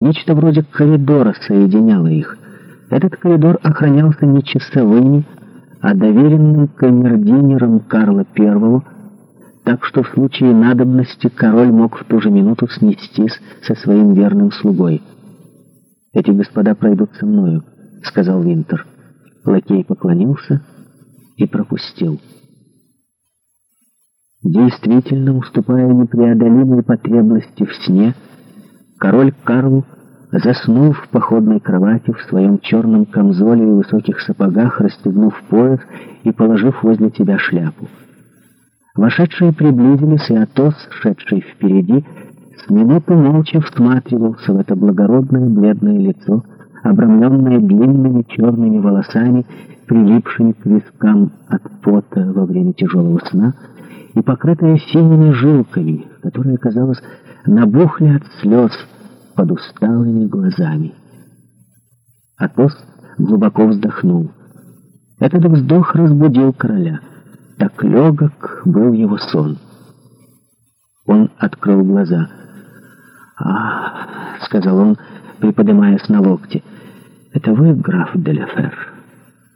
Нечто вроде коридора соединяло их. Этот коридор охранялся не часовыми, а доверенным камердинером Карла I, так что в случае надобности король мог в ту же минуту снестись со своим верным слугой. «Эти господа пройдут со мною», — сказал Винтер. Лакей поклонился и пропустил. Действительно, уступая непреодолимой потребности в сне, — король Карл, заснул в походной кровати в своем черном камзоле и высоких сапогах, расстегнув пояс и положив возле тебя шляпу. Вошедшие приблизились, и Атос, шедший впереди, с минуты молча всматривался в это благородное бледное лицо, обрамленное длинными черными волосами, прилипшими к вискам от пота во время тяжелого сна, и покрытая синими жилками, которые, казалось, набухли от слез под усталыми глазами. Атос глубоко вздохнул. Этот вздох разбудил короля. Так легок был его сон. Он открыл глаза. «Ах!» — сказал он, приподнимаясь на локте. «Это вы, граф Деляфер?»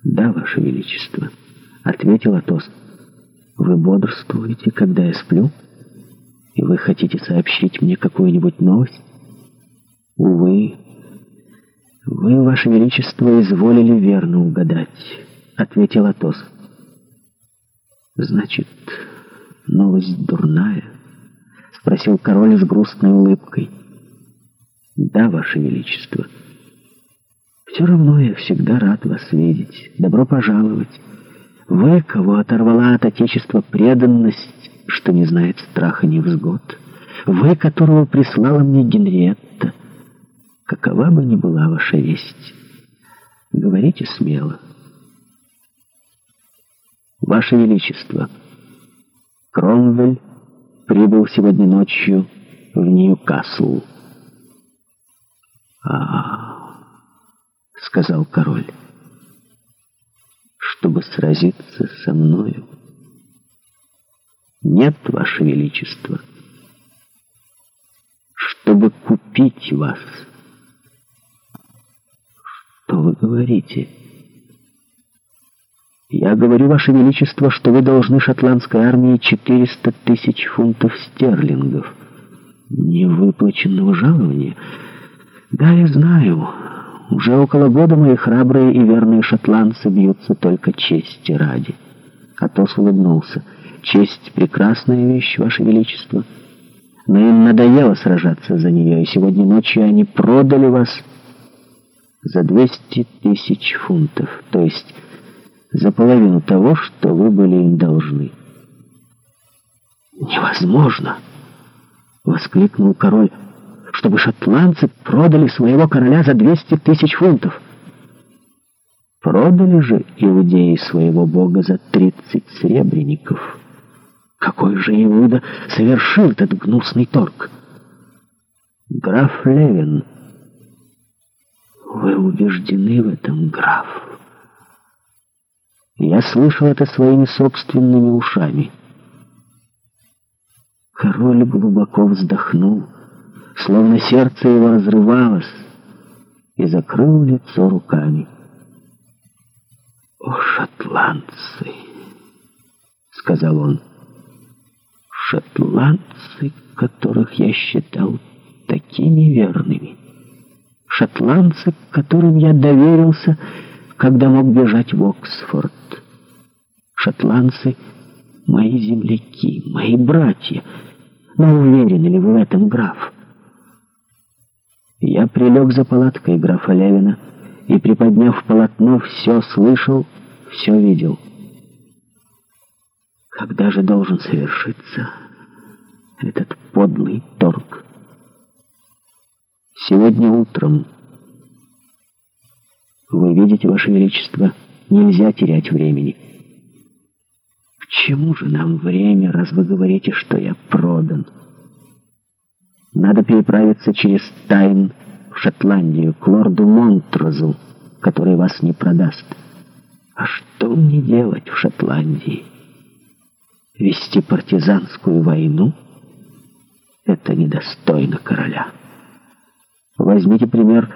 «Да, ваше величество», — ответил Атос. Вы бодрствуете, когда я сплю? И вы хотите сообщить мне какую-нибудь новость? Увы, вы, ваше величество, изволили верно угадать, — ответил Атос. Значит, новость дурная? — спросил король с грустной улыбкой. Да, ваше величество. Все равно я всегда рад вас видеть. Добро пожаловать. Вы, кого оторвала от Отечества преданность, что не знает страха невзгод. Вы, которого прислала мне Генриетта. Какова бы ни была ваша весть, говорите смело. Ваше Величество, Кромвель прибыл сегодня ночью в Ньюкасл, «А, — сказал король чтобы сразиться со мною. Нет, Ваше Величество, чтобы купить вас. Что вы говорите? Я говорю, Ваше Величество, что вы должны шотландской армии 400 тысяч фунтов стерлингов невыплаченного жалования. Да, я знаю, уже около года мои храбрые и верные шотландцы бьются только чести ради. Атос улыбнулся. «Честь — прекрасная вещь, Ваше Величество. Но им надоело сражаться за нее, и сегодня ночью они продали вас за 200 тысяч фунтов, то есть за половину того, что вы были им должны». «Невозможно!» — воскликнул король чтобы шотландцы продали своего короля за 200 тысяч фунтов. Продали же иудеи своего бога за 30 сребреников. Какой же Иуда совершил этот гнусный торг? Граф Левин. Вы убеждены в этом, граф? Я слышал это своими собственными ушами. Король глубоко вздохнул словно сердце его разрывалось, и закрыл лицо руками. «О, шотландцы!» — сказал он. «Шотландцы, которых я считал такими верными! Шотландцы, которым я доверился, когда мог бежать в Оксфорд! Шотландцы — мои земляки, мои братья! Но уверены ли вы в этом граф?» Я прилег за палаткой графа Левина и, приподняв полотно, все слышал, все видел. Когда же должен совершиться этот подлый торг? Сегодня утром. Вы видите, Ваше Величество, нельзя терять времени. К чему же нам время, раз вы говорите, что я продан? Надо переправиться через Тайн, Шотландию, к лорду Монтрозу, который вас не продаст. А что мне делать в Шотландии? Вести партизанскую войну? Это недостойно короля. Возьмите пример